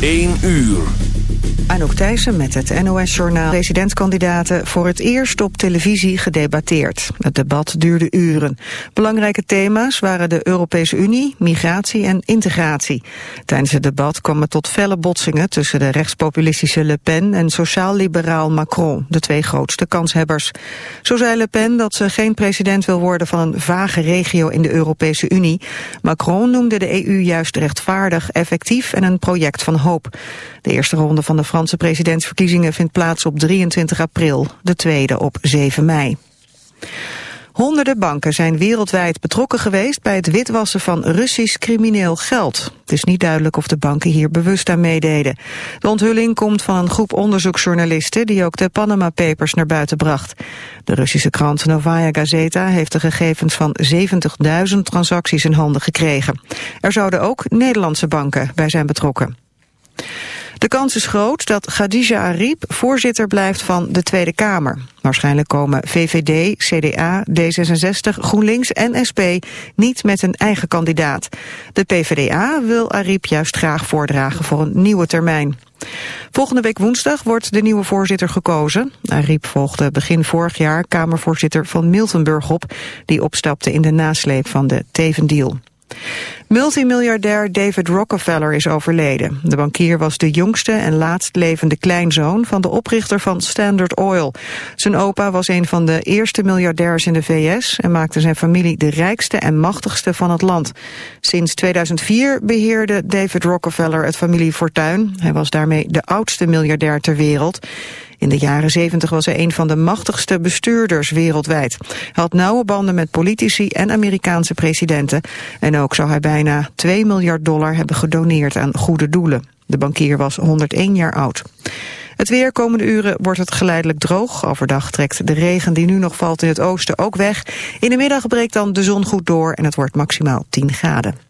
1 uur. Anouk Thijssen met het NOS-journaal. Presidentskandidaten voor het eerst op televisie gedebatteerd. Het debat duurde uren. Belangrijke thema's waren de Europese Unie, migratie en integratie. Tijdens het debat kwam het tot felle botsingen tussen de rechtspopulistische Le Pen en sociaal-liberaal Macron, de twee grootste kanshebbers. Zo zei Le Pen dat ze geen president wil worden van een vage regio in de Europese Unie. Macron noemde de EU juist rechtvaardig, effectief en een project van hoop. De eerste ronde van de Franse presidentsverkiezingen vindt plaats op 23 april, de tweede op 7 mei. Honderden banken zijn wereldwijd betrokken geweest bij het witwassen van Russisch crimineel geld. Het is niet duidelijk of de banken hier bewust aan meededen. De onthulling komt van een groep onderzoeksjournalisten die ook de Panama Papers naar buiten bracht. De Russische krant Novaya Gazeta heeft de gegevens van 70.000 transacties in handen gekregen. Er zouden ook Nederlandse banken bij zijn betrokken. De kans is groot dat Khadija Ariep voorzitter blijft van de Tweede Kamer. Waarschijnlijk komen VVD, CDA, D66, GroenLinks en SP niet met een eigen kandidaat. De PvdA wil Ariep juist graag voordragen voor een nieuwe termijn. Volgende week woensdag wordt de nieuwe voorzitter gekozen. Ariep volgde begin vorig jaar Kamervoorzitter van Miltenburg op... die opstapte in de nasleep van de Tevendeal. Multimiljardair David Rockefeller is overleden. De bankier was de jongste en laatst levende kleinzoon van de oprichter van Standard Oil. Zijn opa was een van de eerste miljardairs in de VS en maakte zijn familie de rijkste en machtigste van het land. Sinds 2004 beheerde David Rockefeller het familiefortuin. Hij was daarmee de oudste miljardair ter wereld. In de jaren 70 was hij een van de machtigste bestuurders wereldwijd. Hij had nauwe banden met politici en Amerikaanse presidenten. En ook zou hij bijna 2 miljard dollar hebben gedoneerd aan goede doelen. De bankier was 101 jaar oud. Het weer komende uren wordt het geleidelijk droog. Overdag trekt de regen die nu nog valt in het oosten ook weg. In de middag breekt dan de zon goed door en het wordt maximaal 10 graden.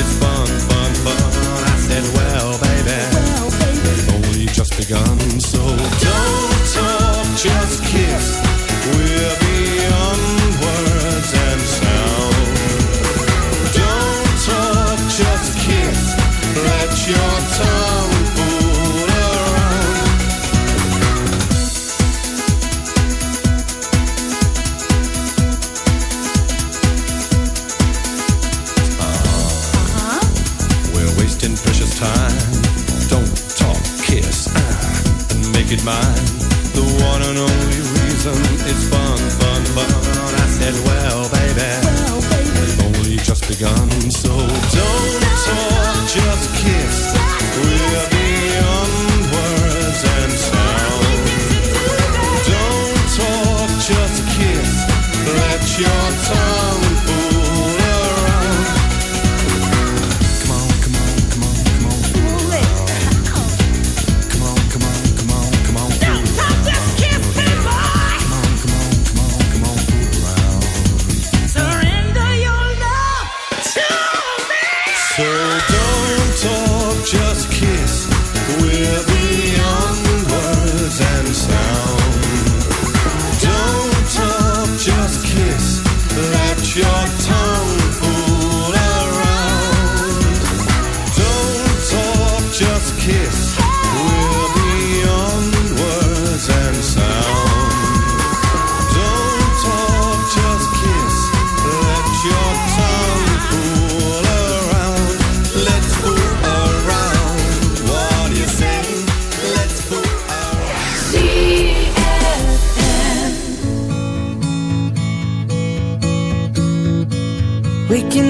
It's fun, fun, fun.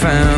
found.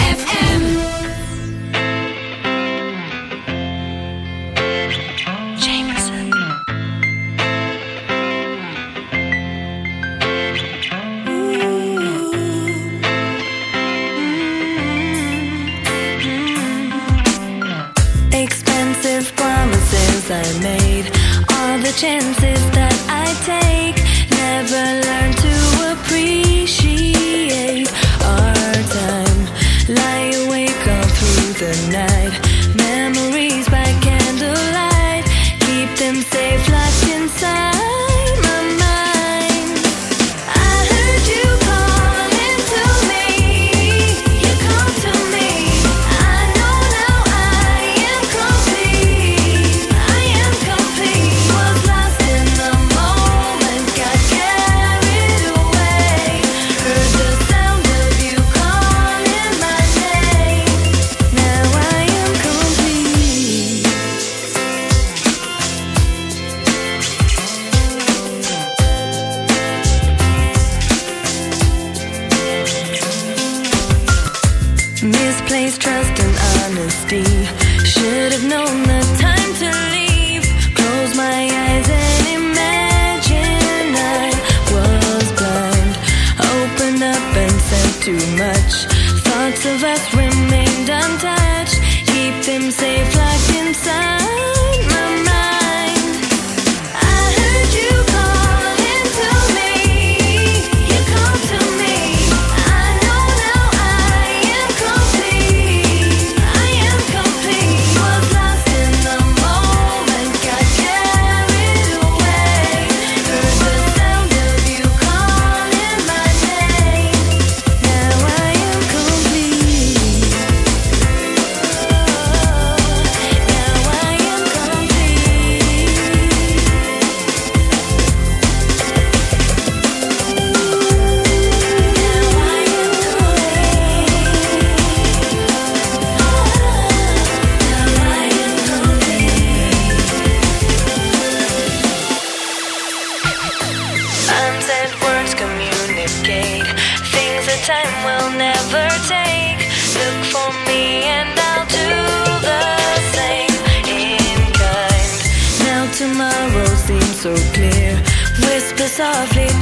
Softly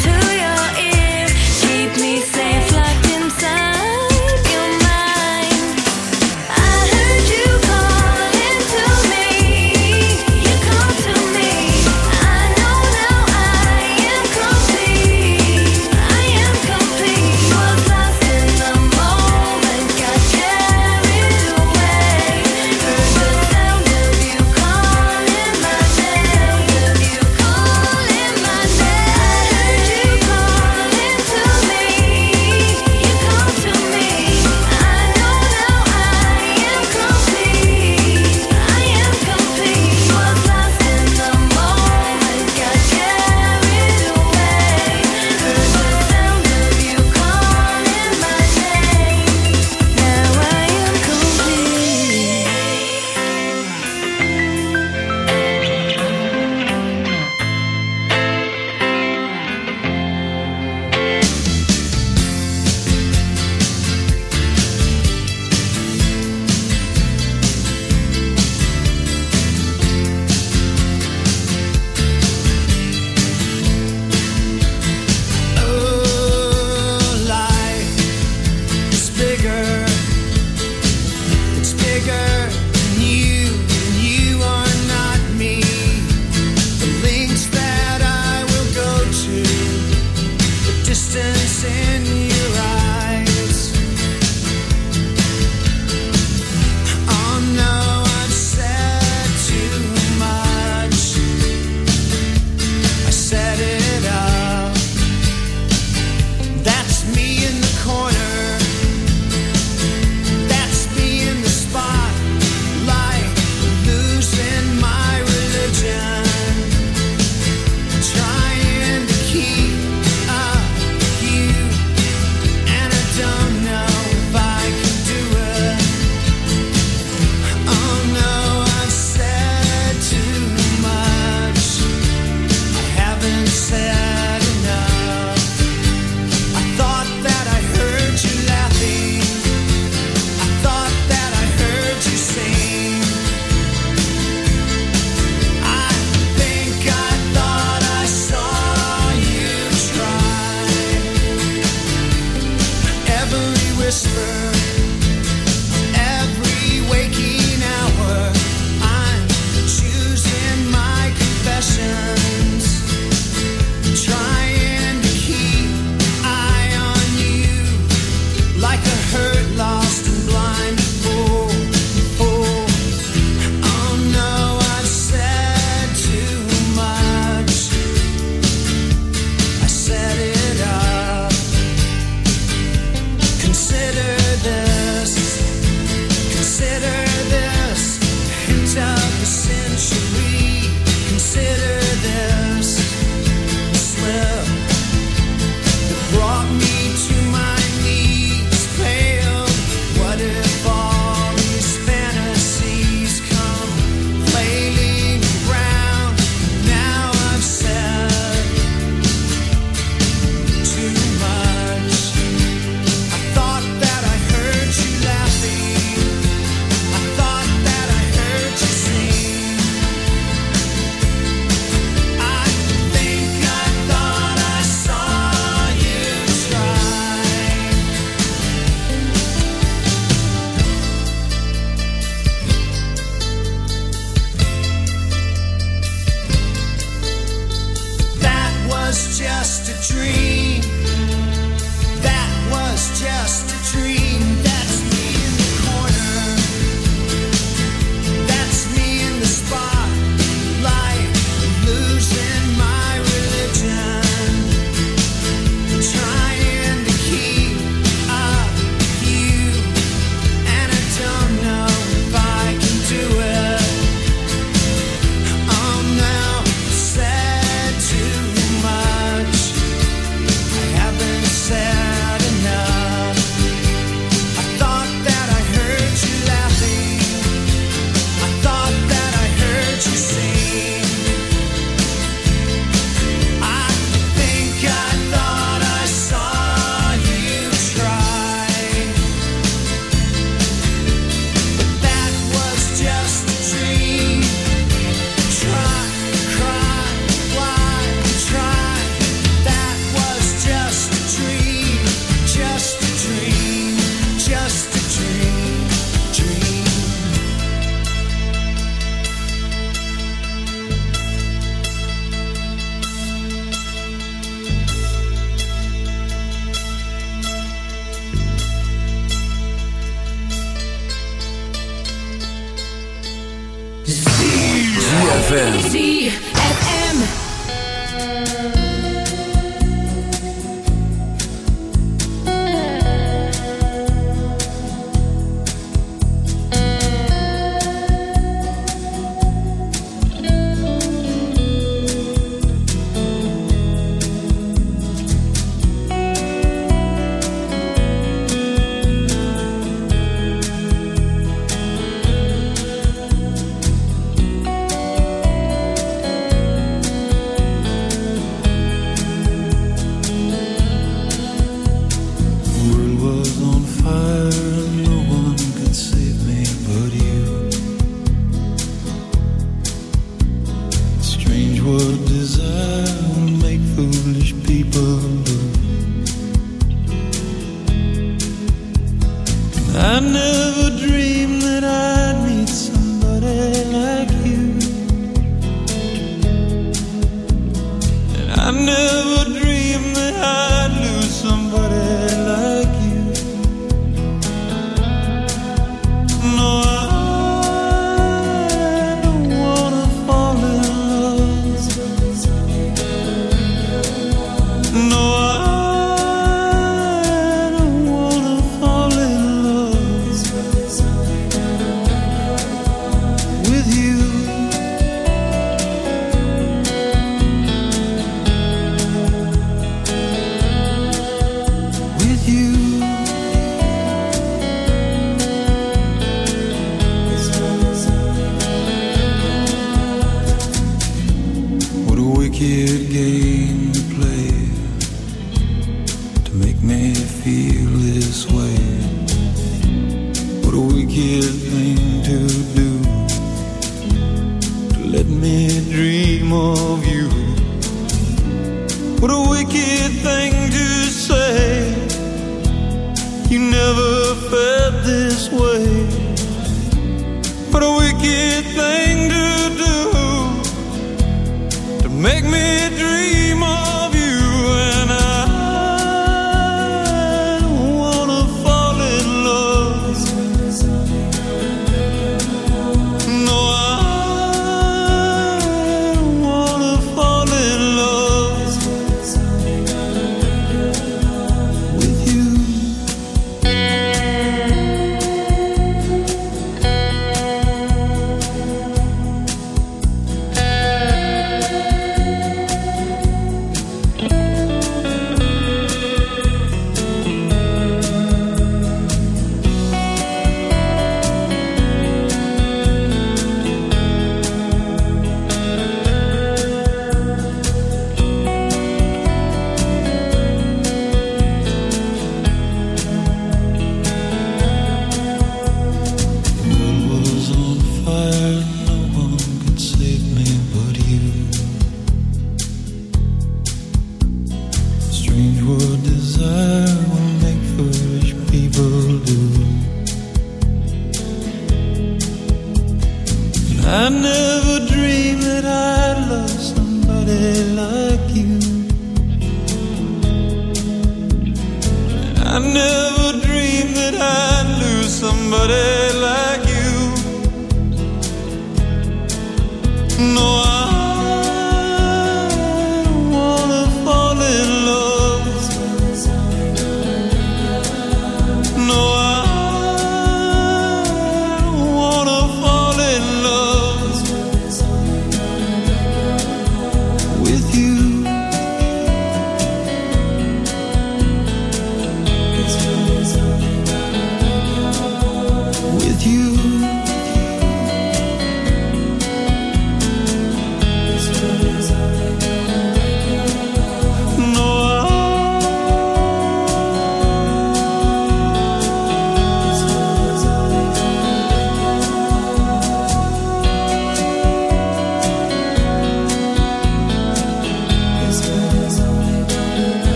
I never dreamed that I'd lose somebody like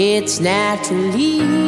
It's naturally